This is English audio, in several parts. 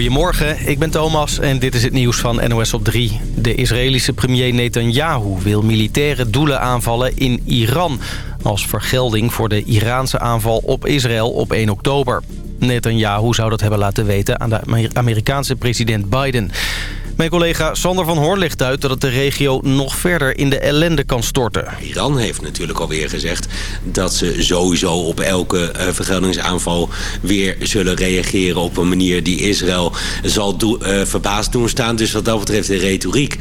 Goedemorgen, ik ben Thomas en dit is het nieuws van NOS op 3. De Israëlische premier Netanyahu wil militaire doelen aanvallen in Iran... als vergelding voor de Iraanse aanval op Israël op 1 oktober. Netanyahu zou dat hebben laten weten aan de Amerikaanse president Biden... Mijn collega Sander van Hoorn legt uit dat het de regio nog verder in de ellende kan storten. Iran heeft natuurlijk alweer gezegd dat ze sowieso op elke uh, vergeldingsaanval weer zullen reageren op een manier die Israël zal do, uh, verbaasd doen staan. Dus wat dat betreft de retoriek,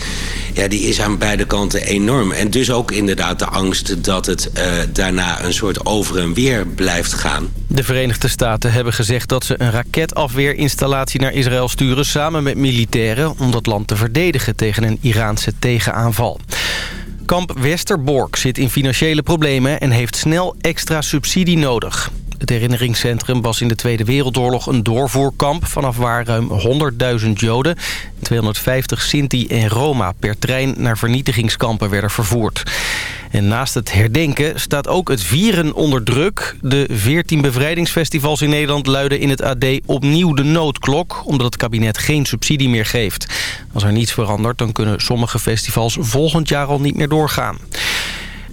ja, die is aan beide kanten enorm. En dus ook inderdaad de angst dat het uh, daarna een soort over en weer blijft gaan. De Verenigde Staten hebben gezegd dat ze een raketafweerinstallatie naar Israël sturen samen met militairen om dat land te verdedigen tegen een Iraanse tegenaanval. Kamp Westerbork zit in financiële problemen en heeft snel extra subsidie nodig. Het herinneringscentrum was in de Tweede Wereldoorlog een doorvoerkamp... vanaf waar ruim 100.000 Joden, 250 Sinti en Roma... per trein naar vernietigingskampen werden vervoerd. En naast het herdenken staat ook het vieren onder druk. De 14 bevrijdingsfestivals in Nederland luiden in het AD opnieuw de noodklok... omdat het kabinet geen subsidie meer geeft. Als er niets verandert, dan kunnen sommige festivals volgend jaar al niet meer doorgaan.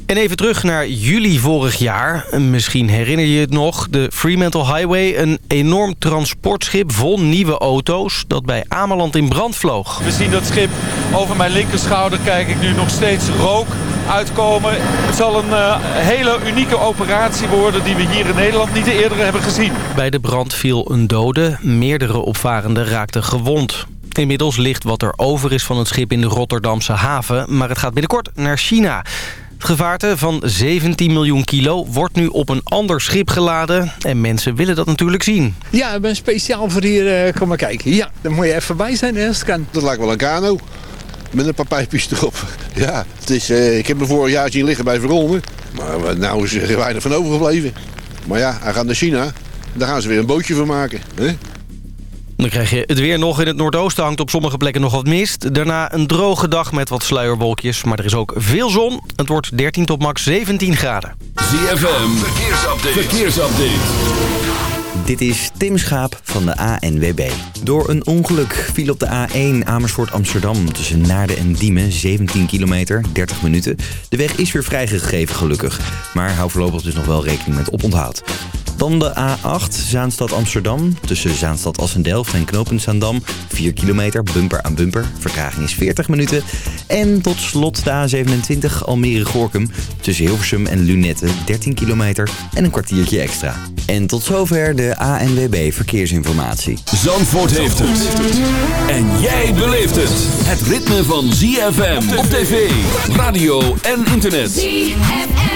En even terug naar juli vorig jaar. Misschien herinner je het nog. De Fremantle Highway, een enorm transportschip vol nieuwe auto's... dat bij Ameland in brand vloog. We zien dat schip over mijn linkerschouder kijk ik nu nog steeds rook uitkomen. Het zal een uh, hele unieke operatie worden die we hier in Nederland niet eerder hebben gezien. Bij de brand viel een dode. Meerdere opvarenden raakten gewond. Inmiddels ligt wat er over is van het schip in de Rotterdamse haven. Maar het gaat binnenkort naar China. Het gevaarte van 17 miljoen kilo wordt nu op een ander schip geladen. En mensen willen dat natuurlijk zien. Ja, ik ben speciaal voor hier uh, komen kijken. Ja, dan moet je even bij zijn als het kan. Dat lijkt wel een kano. Met een paar pijpjes erop. Ja, het is, uh, ik heb me vorig jaar zien liggen bij Verolmen. Maar nou is er weinig van overgebleven. Maar ja, hij gaat naar China. Daar gaan ze weer een bootje van maken. Hè? Dan krijg je het weer nog. In het noordoosten hangt op sommige plekken nog wat mist. Daarna een droge dag met wat sluierwolkjes. Maar er is ook veel zon. Het wordt 13 tot max 17 graden. ZFM, verkeersupdate. verkeersupdate. Dit is Tim Schaap van de ANWB. Door een ongeluk viel op de A1 Amersfoort Amsterdam tussen Naarden en Diemen 17 kilometer, 30 minuten. De weg is weer vrijgegeven gelukkig, maar hou voorlopig dus nog wel rekening met oponthoud. Dan de A8 Zaanstad Amsterdam. Tussen Zaanstad Assendelft en Knopensaandam. 4 kilometer, bumper aan bumper. Vertraging is 40 minuten. En tot slot de A27 Almere-Gorkum. Tussen Hilversum en Lunette 13 kilometer en een kwartiertje extra. En tot zover de ANWB Verkeersinformatie. Zandvoort heeft het. En jij beleeft het. Het ritme van ZFM op tv, radio en internet. ZFM.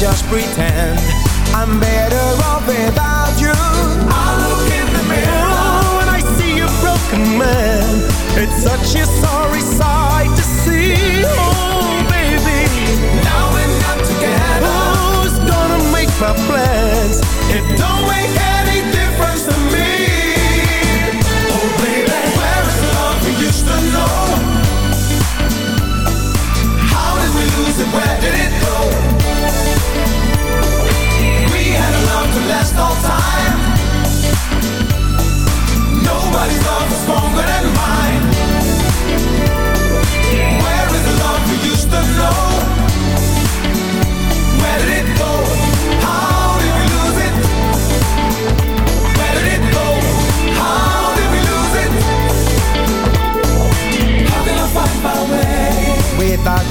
just pretend. I'm better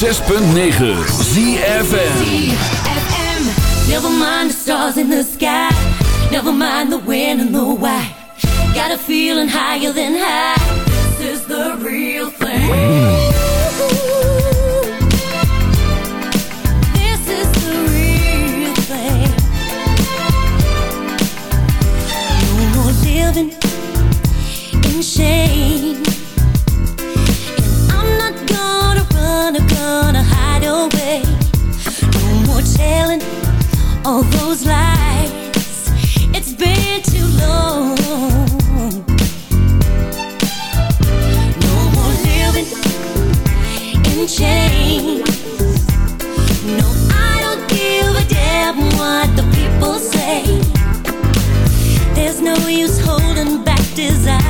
106.9 ZFN Never mind the stars in the sky. Never mind the when and the why. Got a feeling higher than high. This is the real thing. Hmm. those It's been too long. No more living in chains. No, I don't give a damn what the people say. There's no use holding back desire.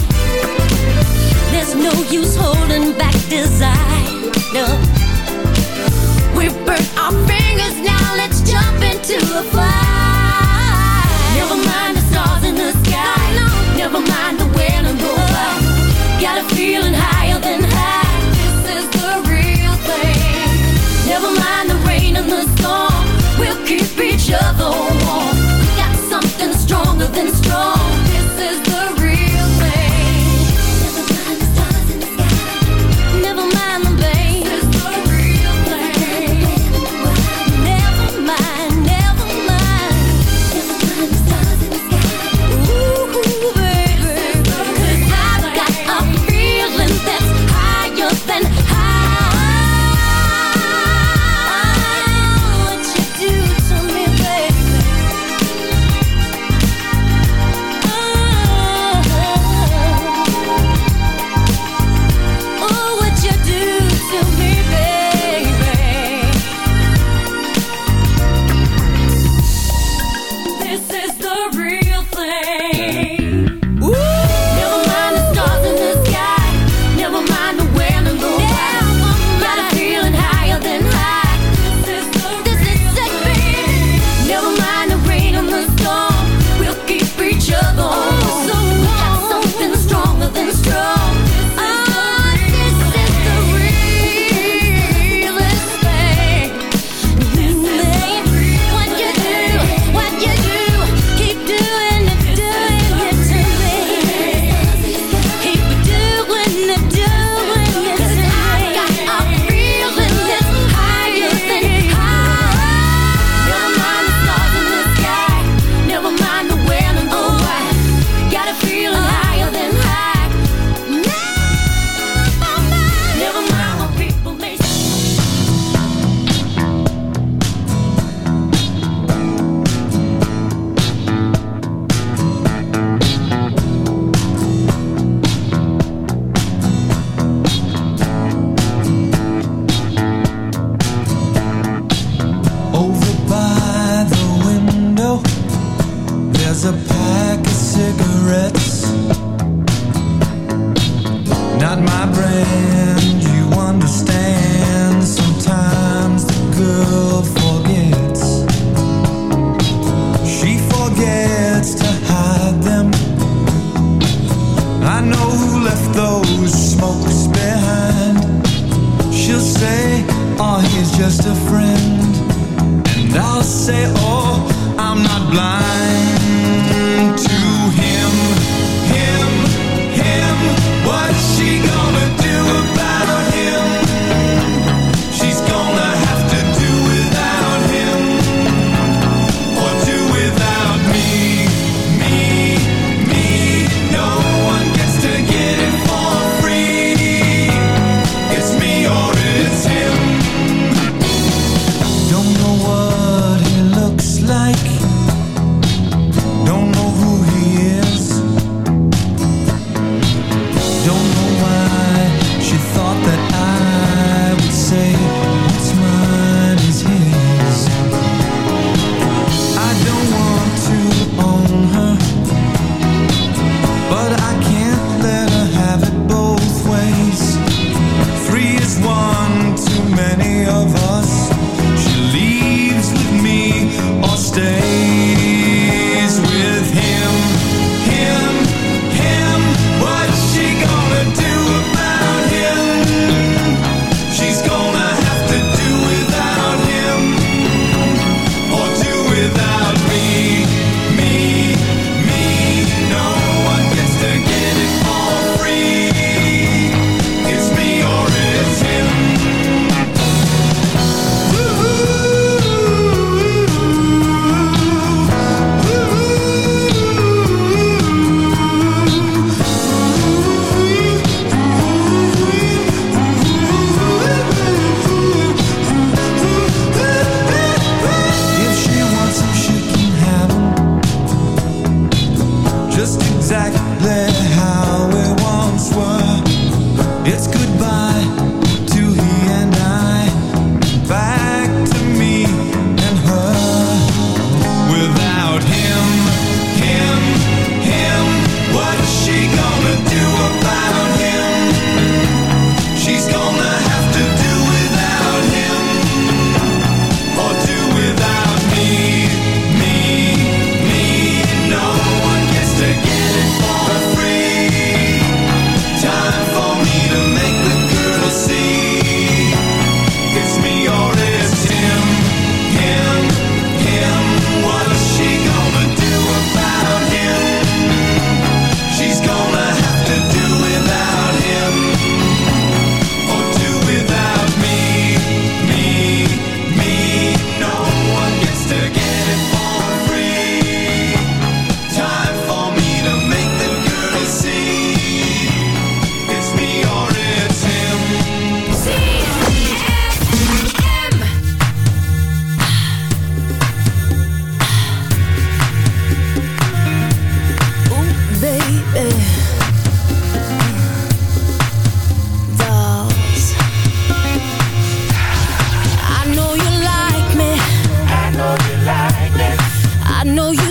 no use holding back desire. No. We burnt our fingers, now let's jump into a fire. Never mind the stars in the sky. No. Never mind the wind and the by. Got a feeling higher than high. This is the real thing. Never mind the rain and the storm. We'll keep each other warm. We got something stronger than strong I know you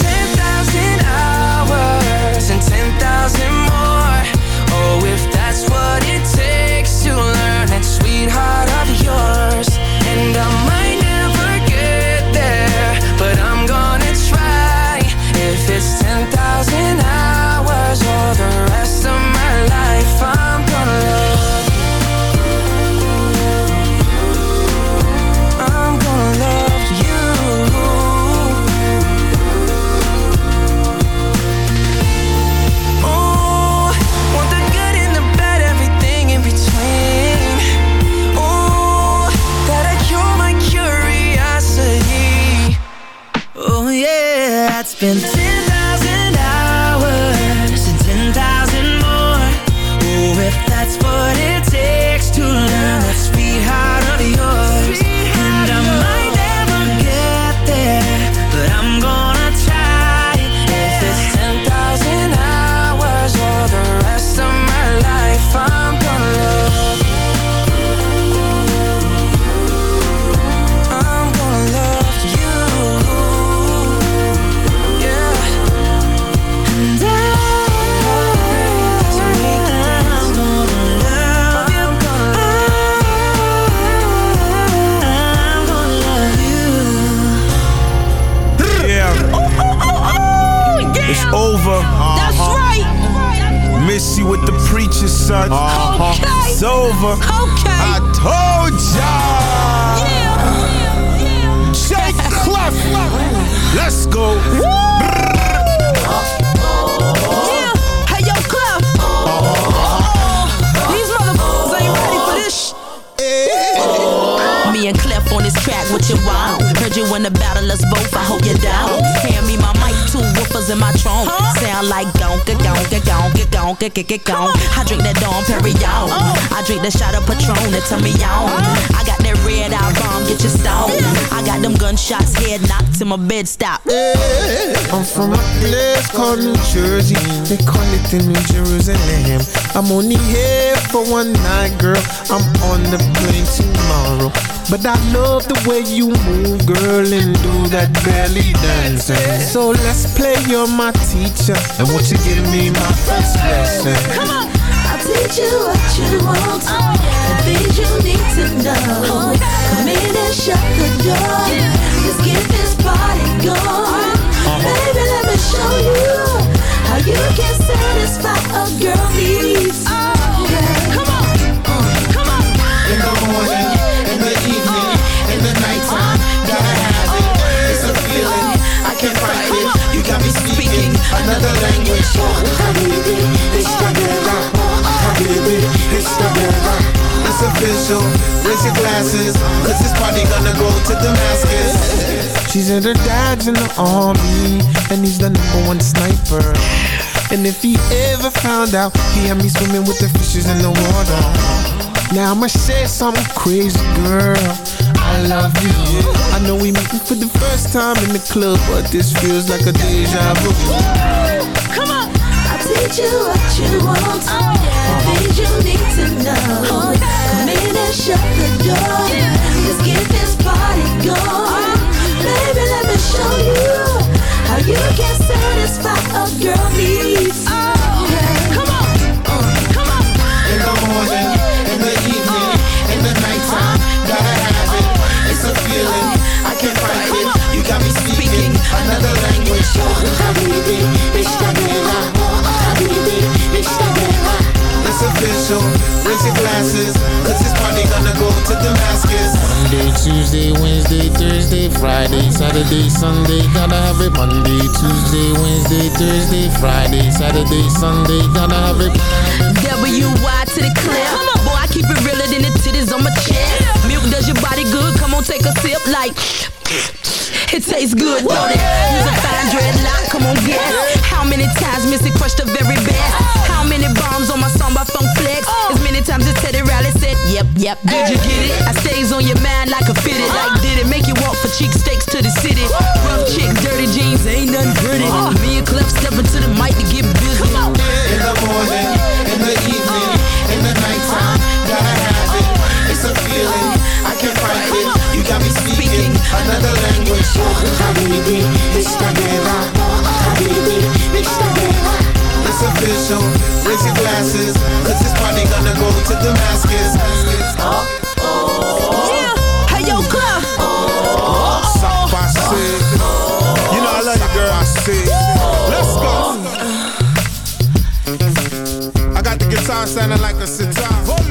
It New Jerusalem. I'm only here for one night, girl. I'm on the plane tomorrow. But I love the way you move, girl, and do that belly dancing. So let's play, you're my teacher. And won't you give me my first lesson? Come on! I'll teach you what you want and things you need to know. Come in and shut the door. Let's get this party going. Uh-huh. Baby, let me show you how you can satisfy a girl needs. Yeah. Come on, come on. In the morning, in the evening, in the nighttime, gotta have it. Oh. It's a feeling, I can't fight it. You got me speaking another language. Oh. Habibi, it's the guerra. Habibi, it's the guerra. It's official, raise your glasses, cause this party gonna go to Damascus. She said her dad's in the army, and he's the number one sniper. And if he ever found out, he had me swimming with the fishes in the water. Now I'ma say something crazy, girl. I love you. I know we meeting for the first time in the club, but this feels like a deja vu. Come on. I'll teach you what you want and things you need to know. And shut the door. Let's get this party going. Baby, let me show you how you can satisfy a girl needs. Oh, come on, come on. In the morning, in the evening, in the nighttime, gotta have it. It's a feeling I can't fight. You got me speaking another language. Habibi, mishtabela, habibi it's official. Raise your glasses, cause this party gonna go to Damascus. Monday, Tuesday, Wednesday, Thursday, Friday, Saturday, Sunday, gotta have it. Monday, Tuesday, Wednesday, Thursday, Friday, Saturday, Sunday, gotta have it. W-Y to the clip. Come on, boy, I keep it realer than the titties on my chest. Milk does your body good, come on, take a sip like it tastes good, don't it? Use a fine dreadlock, come on, guess. How many times Missy crushed the very best? How many bombs on my song by Funk Flex? As many times as Teddy Riley said, yep, yep. Did you get it? I stays on your mind like a fitted. Like did it make you walk for cheek steaks to the city? Rough chick, dirty jeans, ain't nothing pretty. Me and Clef stepping to the mic to get busy. Another language. Habibi, esta guerra. Habibi, esta guerra. It's official, raise your glasses, cause this party gonna go to Damascus. Yeah, hey yo, Clef. You know I love you, girl. Let's go. I got the guitar sounding like a sitar.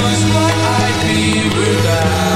knows what I'd be without.